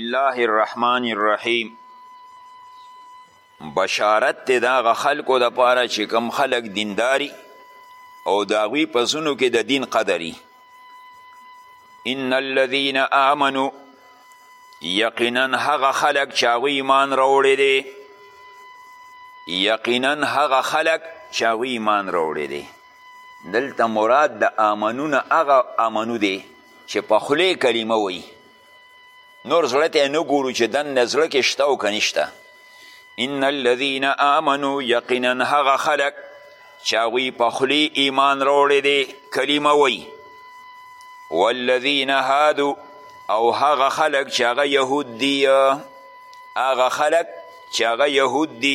الله الرحمن الرحیم بشارت دی د هغه خلکو دپاره چې کوم خلک دینداري او د هغوی په زونو کې د دین قدري ان الذین آمنو یقینا هغه خلک چې هغوی ایمان راوړی دی یقینا هغه خلک چې هغوی ایمان راوړی دی دلته مراد د آمنونه هغه آمنو دی چې په خولې کلمه وایي نور زړه ته نه ګورو چې دننه زړه کې شته او که نشته ان الذین آمنو یقینا هغه خلک چې هغوی په خولې ایمان راوړی دی کلمه وی والذین هادو او هغه خلک چې هغه یهود دي هغه خلک چې هغه یهود دي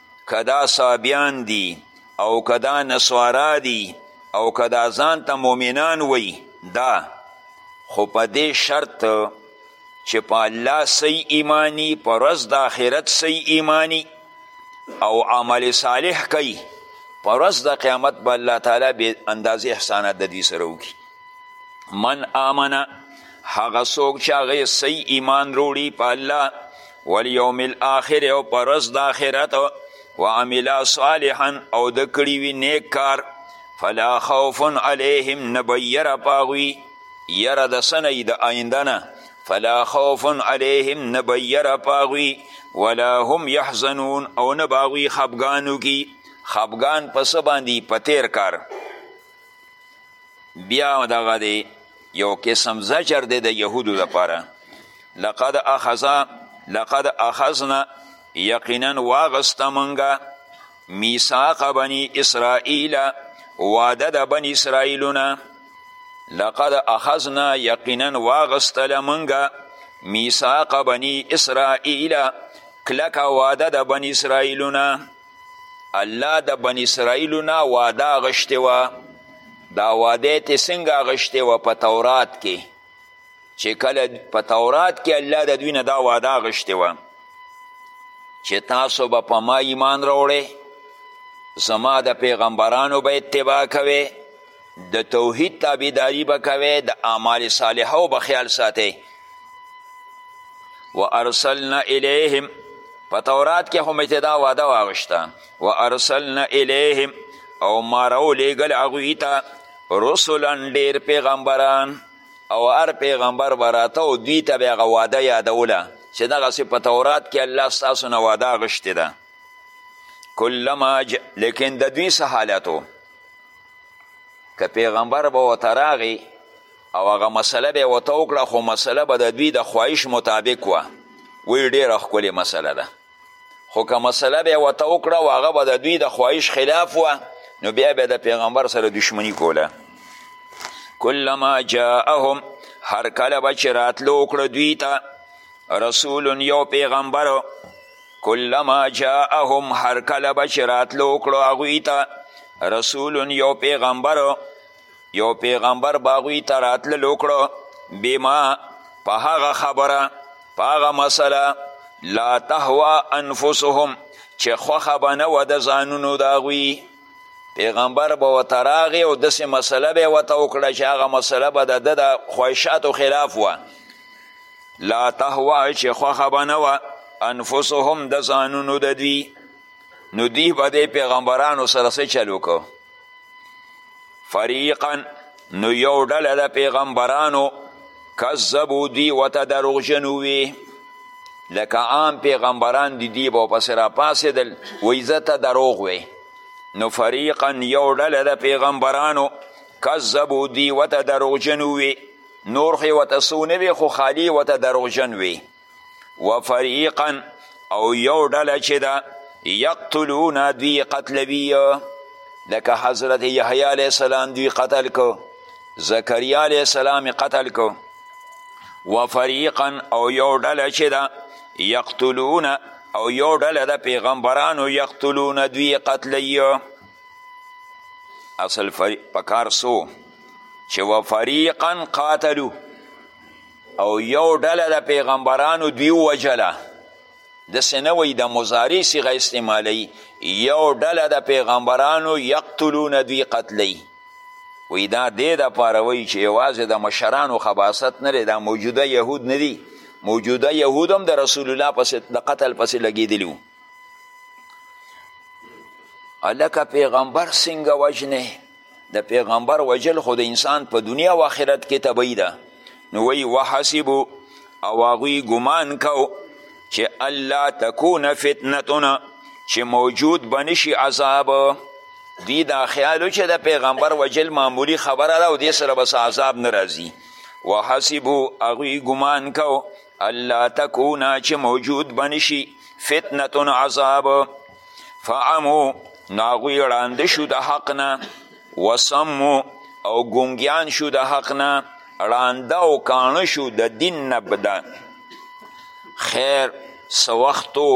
که دا صابیان دي او که دا نصارا دي او که دا ځان ته مؤمنان وایي دا خو په دې شرط چې په الله سی ایمانی په ورځ د آخرت سی ایمانی او عمل صالح کوي په ورځ د قیامت به الله تعالی بې اندازې احسانات د دوی سره وکړي من آمنه هغه څوک چې هغه سی ایمان روړي په الله والیوم الاخر او پر ورځ د آخرت وعمل صالحا او د کړي وي نیک کار فلا خوف علیهم نه به یره په هغوی یره د څه نه د آینده نه فلا خوف علیهم نه به یره په هغوی ولا هم یحزنون او نه به هغوی خفګان وکړي خفګان په څه باندې په تیر کار بیا دغه دی یو قسم زجر دی د یهودو لپاره لقد اخذا لقد اخذنا یقینا واغسته مونږه میثاق بنی اسرائیل واده د بنی اسرائیلونه لقد اخذنا یقینا واغسته لمونږه میثاق بنی اسرائیل کلکه واده د بنی اسرائیلونه الله د بن اسرائیلو نه واده اغشتې وه دا واده تې څنګه اغشتې وه په تورات کې چې کله په تورات کې الله د دوی نه دا واده اغشتې وه چې تاسو به په ما ایمان راوړئ زما د پیغمبرانو به اتباع کوئ د توحید تابعداري به کوئ د اعمال صالحو به خیال ساتئ و ارسلنا الیهم په تورات کې هم چې دا واده واغشته و ارسلنا الیهم او ما راولیږل هغوی ته رسلا ډیر پیغمبران او هر پیغمبر به راته او دوی ته به هغه واده یادوله چې دغسې په تورات کې الله ستاسو نه واده اغشتې ده کلما لیکن د دوی څه حالت که پیغمبر به ورته راغی او هغه مسله به یې ورته وکړه خو مسله به د دوی د خواهش مطابق وه وی ډېره ښکلې مسله ده خو که مسله به یې ورته وکړه او هغه به د دوی د خواهش خلاف وه نو بیا به د پیغمبر سره دشمنی کوله کلما جاءهم هر کله به چې راتلو وکړه دوی ته رسول یو پیغمبر کلما جاءهم هر کله به چې راتلو کړو هغوی ته رسول یو پیغمبر یو پیغمبر به هغوی ته راتللو کړو بما په هغه خبره په هغه مسله لا تهوا انفسهم چې خوښه به نه وه د ځانونو د هغوی پیغمبر به ورته راغی او داسې مسله به یې ورته وکړه چې هغه مسله به د ده د خواهشاتو خلاف وه لا تهوا چې خوښه به نه وه انفسهم د ځانونو د دوی نو دوی به د پیغمبرانو سره څه چل وکړو فریقا نو یو ډله د پیغمبرانو کذبو دوی ورته دروغجن ووي لکه عام پیغمبران دی دی به پسې راپاڅېدل وایي زه ته دروغ وی نو فریقا یو ډله د پیغمبرانو کذبو دوی ورته دروغجن ووي نور خو یې ورته څه ونه وي خو خالي یې ورته دروغجن وي و فریقا او یو ډله چې ده یقتلون دوی قتلوي لکه حضرت یحیی علیه السلام دوی قتل کو زکریا علیه السلام قتل کو و فریقا او یو ډله چې ده یقتلون او یو ډله د پیغمبرانو یقتلون دوی قتلی اصل فریق پکار سو چې و فریقا قاتلو او یو ډله د پیغمبرانو دوی وجله داسې نه وایي د مضارع صیغه استعمالوي یو ډله د پیغمبرانو یقتلونه دوی قتلوي وی دا دې دپاره وایي چې یوازې د مشرانو خباست نه دی دا موجوده یهود نه دي موجوده یهود هم د رسول الله پسې د قتل پسې لګېدلي وو هلکه پیغمبر څنګه وژنې د پیغمبر وجل خو د انسان په دنیا او آخرت کې تبعی ده نو وی وحسبو او هغوی ګمان کو چې الله تکون فتنتونه چې موجود بنشي عذاب دی دا خیالو چې د پیغمبر وجل معمولی خبره ده او دې سره بس عذاب نه راځي وحسبو هغوی ګمان کو الله تکونه چې موجود بنشي فتنتون عذاب فعمو نو هغوی ړانده شو د حق نه وسمو او ګونګیان شو د حق نه ړانده او کاڼه شو د دین نه بده خیر څه وختو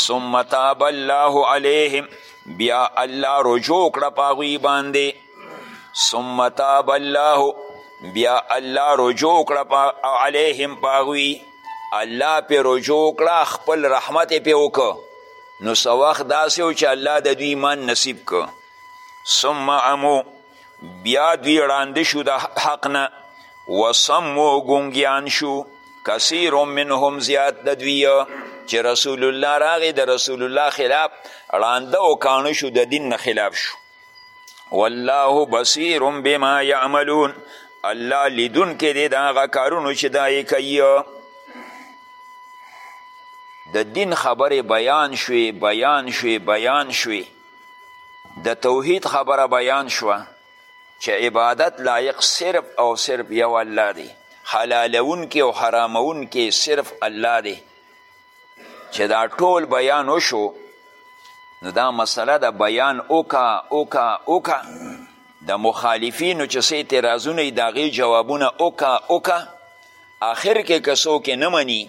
ثم تاب الله علیهم بیا الله رجوع کړه په هغوی باندې ثم تاب الله بیا الله رجوع کړه علیهم پاغوی الله پې رجوع کړه خپل رحمت یې پې وکړه نو څه وخت داسې و چې الله د دوی ایمان نصیب که ثم امو بیا دوی ړانده شو د حق نه وسمو ګونګیان شو کثیر منهم زیات د دوی چې رسول الله راغی د رسول الله خلاف ړانده او کاڼه شو د دین نه خلاف شو والله بصیر بما یعملون الله لیدونکی دی د هغه کارونو چې دا یې کوي د دین خبرې بیان شوې بیان شوې بیان شوې د توحید خبره بیان شوه چې عبادت لایق صرف او صرف یو الله دی حلالونکی او حرامونکی صرف الله دی چې دا ټول بیان وشو نو دا مسله د بیان اوکا اوکا اوکا د مخالفینو چې څه اعتراضونه یې د هغې جوابونه اوکا اوکا آخر کې که څوک نه مني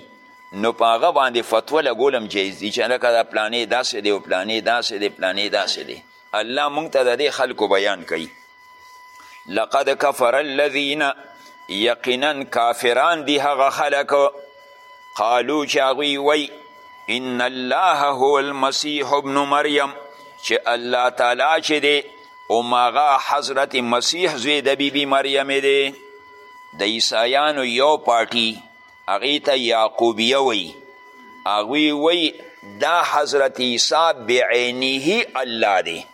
نو په هغه باندې فتوه لګول هم جایز دي چې هلکه دا پلانې داسې دی او پلانې داسې دی پلانې داسې دی الله مونږ ته د دې خلکو بیان کوي لقد کفر الذین یقینا کافران دي هغه خلک قالو چې هغوی وی ان الله هو المسیح ابن مریم چې الله تعالی چې دی اوماغه حضرت مسیح زوی د بیبي بی مریم دی د عیسایانو یو پارټي هغوی ته یعقوبیه وایي هغوی وایي دا حضرت عیسی بعینه الله دی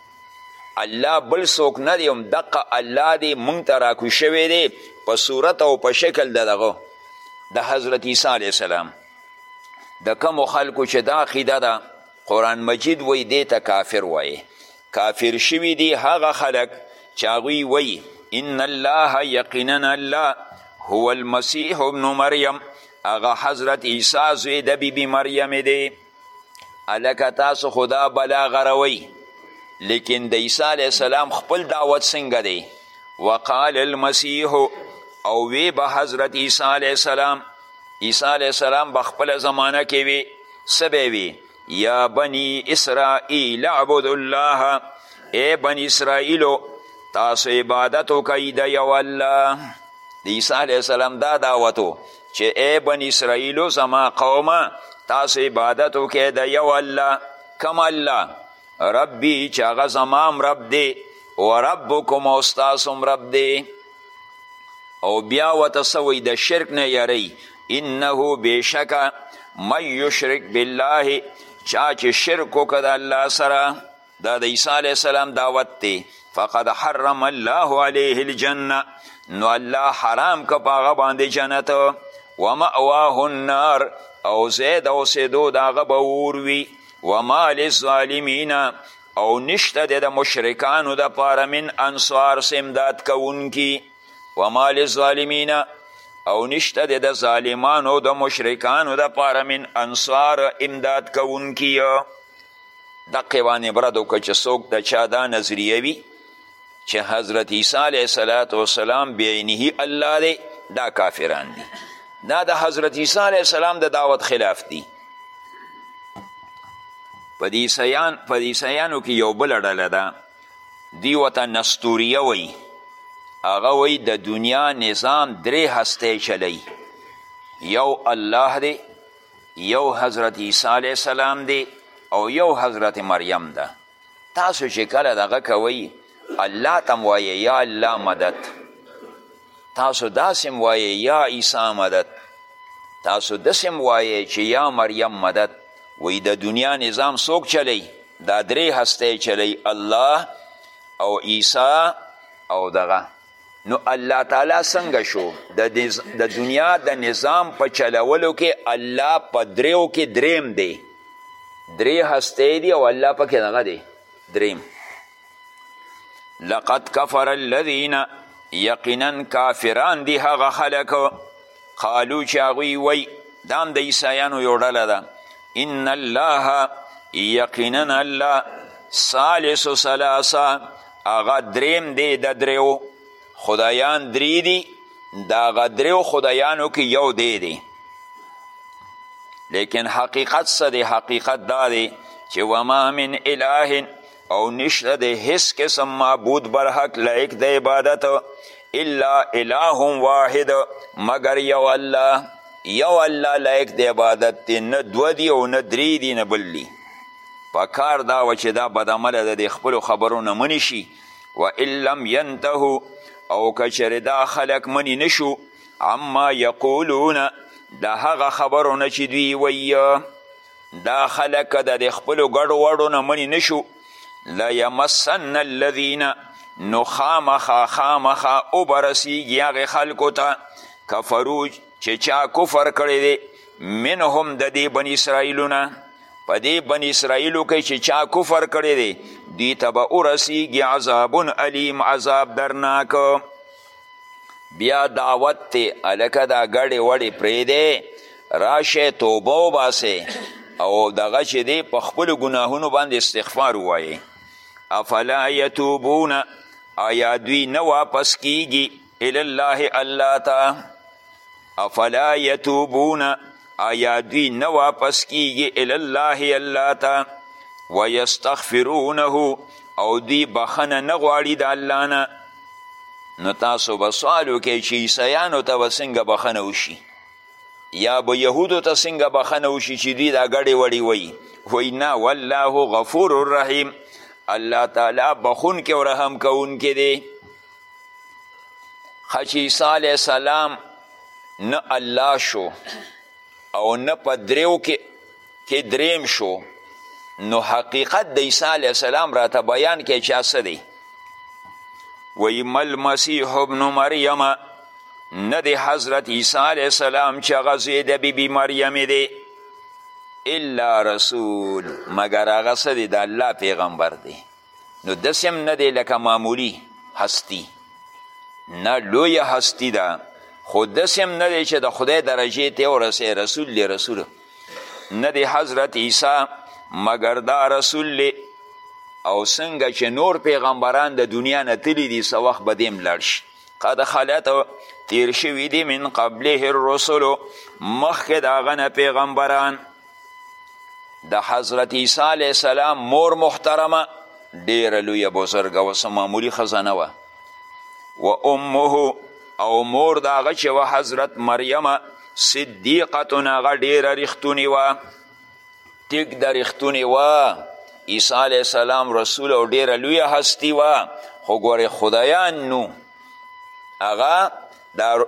الله بل څوک نه دی هم دقه الله دی مونږ ته راکو شوی دی په صورت او په شکل د دغه د حضرت عیسی علیه السلام د کومو خلکو چې دا عقیده ده قرآن مجید وایي دې ته کافر وایي کافر شوي دي هغه خلک چې هغوی وایي ان الله یقینا الله هو المسیح ابن مریم هغه حضرت عیسی زوی د بیبي مریم دی هلکه تاسو خو دا بلا غروئ لیکن د عیسی علیه السلام خپل دعوت څنګه دی وقال المسیح او وی به حضرت عیسی علیه السلام عیسی علیه السلام به خپله زمانه کې وي څه به وي یا بنی اسرائیل اعبدوا الله ای بنی اسرائیلو تاسو عبادت وکئ د یو الله د عیسی علیه السلام دا دعوت و چې ای بنی اسرائیلو زما قومه تاسو عبادت وکئ د یو الله کم الله ربی چې هغه زما هم رب دی و ربکم او ستاسو هم رب دی او بیا ورته څه وایي د شرک نه یری انه بېشکه من یشرک بالله چا چې شرک وکړه د الله سره دا د عیسی علیه السلام دعوت دی فقد حرم الله علیه الجنه نو الله حرام که په هغه باندې جنت ومأواه النار او زید اوسېدو د هغه به اور وي وما للظالمین او نشته دی د مشرکانو د پاره من انصار سه امداد کوونکي وما للظالمین او نشته دی د ظالمانو د مشرکانو د پاره من انصار امداد کوونکي دقې باندې برد وکړه چې څوک د چا دا نظریه وي چې حضرت عیسی علیه صلات وسلام بعینه الله دی دا کافران دي دا د حضرت عیسی علیه السلام د دعوت خلاف دي په دې عیسیان په دې عیسیانو کې یو بل ډله ده دی وته نستوریه وایي هغه وایي د دنیا نظام درې هستۍ چلی یو الله دی یو حضرت عیسی علیه السلام دی او یو حضرت مریم ده تاسو چې کله دغه کوئ الله ته هم وایې یا الله مدد تاسو داسې هم وایې یا عیسی مدد تاسو داسې هم وایې چې یا مریم مدد وی د دنیا نظام څوک چلی دا درې هستی چلی الله او عیسی او دغه نو الله تعالی څنګه شو د دنیا د نظام په چلولو کې الله په دریو کې دریم دی درې هستی دی او الله پکې دغه دی دریم لقد کفر الذین یقینا کافران دی هغه خلک قالو چې هغوی وی دا هم د عیسایانو یو ډله ده ان الله یقینا الله ثالث ثلاثه هغه دریم دی د دریو خدایان درې دي د هغه دریو خدایانو کې یو دی دی لیکن حقیقت څه دی حقیقت دا دی چې وما من اله او نشته دی هیڅ قسم معبود برحق لایق د عبادت الا اله واحد مگر یو الله یو الله لایق د عبادت دی نه دوه دی او نه درې دی نه بل دی په کار دا و چې دا بدعمله د خپلو خبرو نه منې شي و ان لم ینتهو او که چېرې دا خلک منې نه شو عما یقولون د هغه خبرو نه چې دوی وایي دا خلک که د خپلو ګډو وړو نه منې نه شو لیمسن الذین نو خامخا خامخا وبرسیږي هغې خلکو ته کفرو چې چا کفر کړی دی منهم د دې بن اسرائیلونه په دې بن اسرائیلو کې چې چا کفر کړی دی دوی ته به ورسیږي عذابون علیم عذاب درناک بیا دعوت ته الکه دا ګړې وړې پرېږدی راشه توبه وباسې او دغه چې دی په خپلو ګناهونو باندې استغفار ووایې افلا یتوبون آیا دوی نه واپس کیږي الی الله الله ته افلا یتوبون آیا دوی نه واپس کیږي الله الله ته ویستغفرونه او دوی بخنه نه غواړي د الله نه نو تاسو به سوال وکړئ چې عیسیانو ته به څنګه بخنه وشي یا به یهودو ته څنګه بخنه وشي چې دوی دا ګډې وړې وایي وایي نه والله غفور الرحیم الله تعالی بخونکی او رحم کوونکی دی خچ عیسی علیه السلام نه الله شو او نه په دریو کې کې دریم شو نو حقیقت د عیسی علیه السلام راته بیان کې چا څه دی وی مل مسیح ابن مریم نه د حضرت عیسی علیه السلام چې هغه زوی د بیبي مریمې دی الا رسول مګر هغه څه دی د الله پیغمبر دی نو داسې هم نه دی لکه معمولي هستی نه لوی هستی ده خو داسې هم نه دی چې د خدای درجې ته ورسې رسول دی رسول نه دی حضرت عیسی مګر دا رسول دی او څنګه چې نور پیغمبران د دنیا نه تللی دي څه وخت به دې هم لاړ شي قد خلت تیر شوي دي من قبله الرسل مخکې د هغه نه پیغمبران د حضرت عیسی علیه السلام مور محترمه ډیره لویه بزرګه وه څه معمولي ښځه نه وه و امه او مور د هغه چې وه حضرت مریمه صدیقتون هغه ډیره رښتونې وه ټیک د رښتونې وه عیسی علیه السلام رسول او ډیره لویه هستی وه خو ګورې خدایان نو هغه دا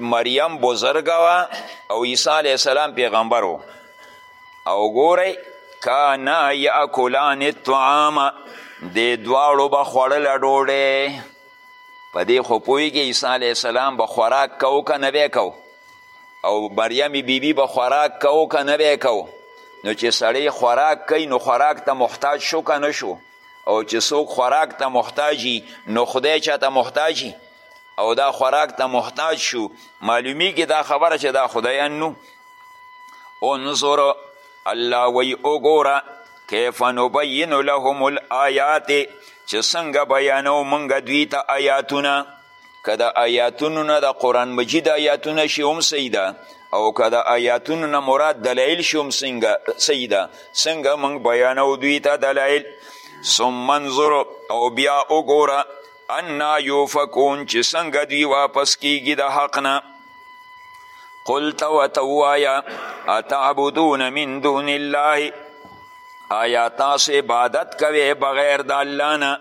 مریم بزرګه وه او عیسی علیه السلام پیغمبر و او ګورئ کانا یاکلان الطعام دې دواړو به خوړله ډوډۍ په دې خو پوهېږي عیسی علیه السلام به خوراک کو که نه به کو او مریم بیبي به خوراک کو که نه به کو نو چې سړی خوراک کوي نو خوراک ته محتاج شو که نه شو او چې څوک خوراک ته محتاجي نو خدای چاته محتاجي او دا خوراک ته محتاج شو معلومیږي دا خبره چې دا خدایان نو انظر الله وی وګوره کیف نبین لهم الآیات چې څنګه بیانو موږ دوی ته آیاتونه که د آیاتونو نه د قرآن مجید آیاتونه شي هم صحیح ده او که د آیاتونو نه مراد دلایل شي هم صحیح ده څنګه موږ بیانو دوی ته دلایل ثم انظر او بیا وګوره انا یوفکون چې څنګه دوی واپس کیږي د حق نه قل ته ورته ووایه اتعبدون من دون الله آیا تاسو عبادت کوئ بغیر د الله نه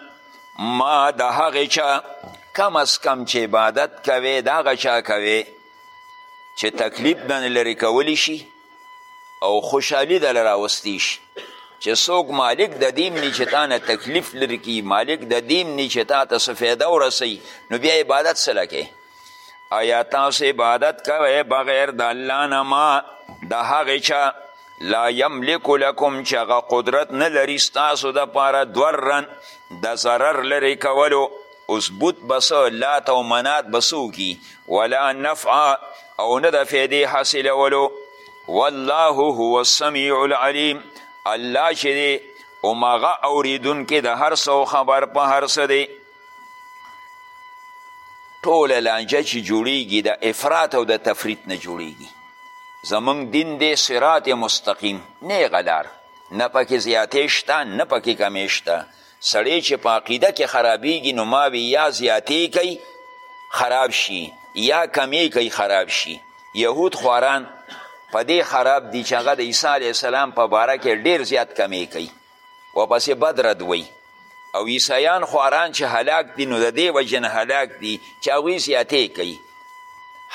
ما د هغې چا کم از کم چې عبادت کوې د هغه چا کوې چې تکلیف دنې لرې کولی شي او خوشحالي دله راوستی شي چې څوک مالک د دیم نی چې تا نه تکلیف لري کي مالک د دیم نی چې تا ته څه فایده ورسوي نو بیا عبادت څه لکې آیا تاسو عبادت کوئ بغیر د الله نه ما د هغې چا لا یملک لکم چې هغه قدرت نه لري ستاسو دپاره ضررن د ضرر لرې کولو اوس بت به څه لات او منات به څوکي ولا نفع او نه د فیدې حاصلولو والله هو السمیع العلیم الله چې دی هماغه اوریدونکی د هر څه خبر په هر څه دی ټوله لانجه چې جوړیږي د افراط او د تفریط نه جوړیږي زمونږ دین دی صراط مستقیم نیغه لار نه پکې زیاتې شته نه پکې کمې شته سړی چې په عقیده کې خرابیږي نو ماوی یا زیاتی کوي خراب شي یا کمی کوي خراب شي یهود خواران په دې خراب دي چې هغه د عیسی علیه السلام په باره کې ډیر زیات کمی کوي و پسې بد رد وي او عیسیان خواران چې هلاک دي نو د دې وجې نه هلاک دي چې هغوی زیاتې کوي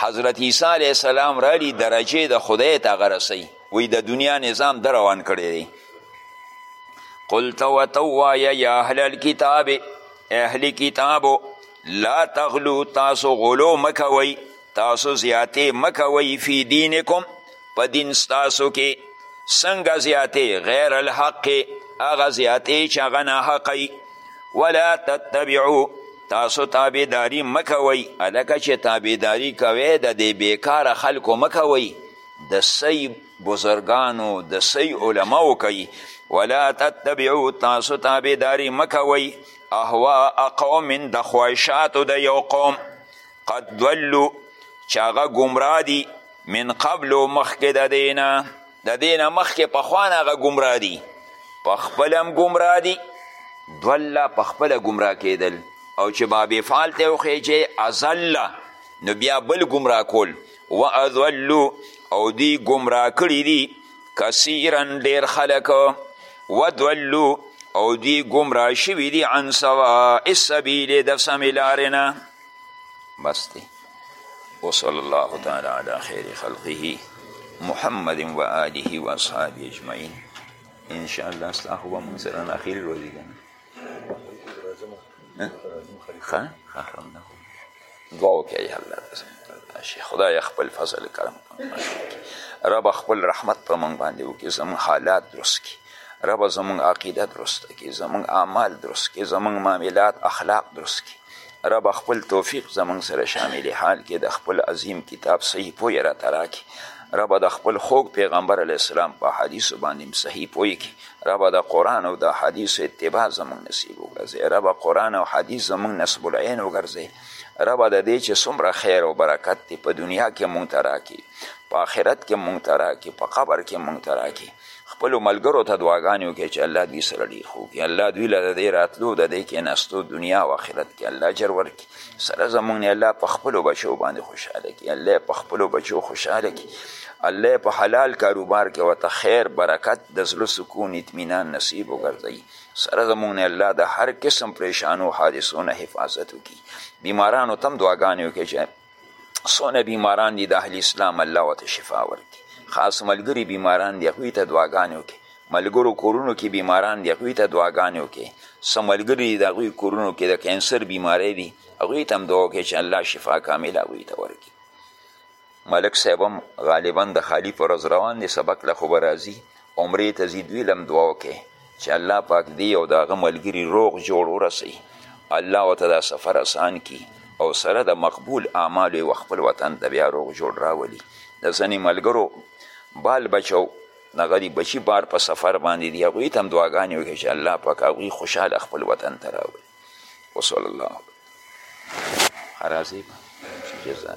حضرت عیسی علیه السلام رالی درجې د خدای ته هغه رسوي وی د دنیا نظام در روان کړی دی قل ته ورته ووایه یا اهل الکتاب اهل کتابو لا تغلو تاسو غلو مکوئ تاسو زیاتې مکوئ فی دینکم په دین ستاسو کې څنګه زیاتې غیر الحق هغه زیاتې چې هغه ناحقی ولا تتبعو تاسو تابعداري مکوئ هلکه چې تابعداري کوئ د دې بېکاره خلکو مکوئ د سی بزرگانو د سی علماو کوي ولا تتبعو تاسو تابعداري مکوئ اهواء قوم د خواهشاتو د یو قوم قد دولو چې هغه ګمراه دي من قبلو مخکې د دی نه د دی نه مخکې پخوا نه هغه ګمراه دي په خپله هم ګمراه دي دوله په خپله ګمراه کېدل او چې باب فعال ته وخېجې ازله نو بیا بل ګمراه کول و اضلو او دی ګمراه کړي دي کثیرا ډیر خلک و ضلو او دی ګمراه شوي دي عن سواء السبیل د سمې لارې نه بس دی وصلی الله تعالی علی خیر خلقه محمد و آله و اصحابه اجمعین انشاءالله ستا خو به مونږ سره ناخیل روزي ښه ښه نه دعا وکړئ الله شي خدای خپل فضل کرم رب خپل رحمت په موږ باندې وکړي زموږ حالات درست کړي رب زموږ عقیده درست کړي زموږ اعمال درست کړي زموږ معاملات اخلاق درست کړي رب خپل توفیق زموږ سره شامل حال کې د خپل عظیم کتاب صحیح پوی را تراکي رب د خپل خوږ پیغمبر علی السلام په حدیث باندې صحیح پوی کې ربه د قرآن او د حدیث اتباع زمونږ نصیب وګرځي ربه قرآن او حدیث زمونږ نصب العین وګرځي ربه د دې چې څومره خیر او برکت دی په دنیا کې مونږ ته راکړي په آخرت کې مونږ ته راکړي په قبر کې مونږ ته راکړي خپلو ملګرو ته دعاګانې وکړي چې الله دوی سره ډېر ښه وکړي الله دوی له د دې راتلو د دې کېناستو دنیا او آخرت کې الله اجر ورکړي سره زمونږ نه الله په خپلو بچو باندې خوشحاله کړي الله په خپلو بچو خوشحاله کړي الله په حلال کاروبار کې ورته خیر برکت د زړه سکون اطمینان نصیب وګرځوي سره زموږ نه الله د هر قسم پریشانو حادثو نه حفاظت وکړي بیمارانو ته هم دعاګانې وکړي چې څونه بیماران دي د اهل اسلام الله ورته شفا ورکړي خاص ملګري بیماران دي هغوی ته دعاګانې وکړي ملګرو کورونو کې بیماران دي هغوی ته دعاګانې وکړي څه ملګري د هغوی کورونو کې د کینسر بیماری دي هغوی ته هم دعا وکړي چې الله شفا کامله هغوی ته ورکړي ملک صاحب هم غالبا د خالی پر ورځ روان دی سبق له خو به راځي عمرې ته ځي دوی لم دعا وکړي چې الله پاک دی او د هغه ملګري روغ جوړ ورسوي الله ورته دا سفر اسان کړي او سره د مقبول اعمالو یې خپل وطن ته بیا روغ جوړ راولي د ځینې ملګرو بال بچو هغه دي بچي بار په سفر باندې دي هغوی ته هم دعاګانې وکړي چې الله پاک هغوی خوشحاله خپل وطن ته راولي وصلی الله راځي جزا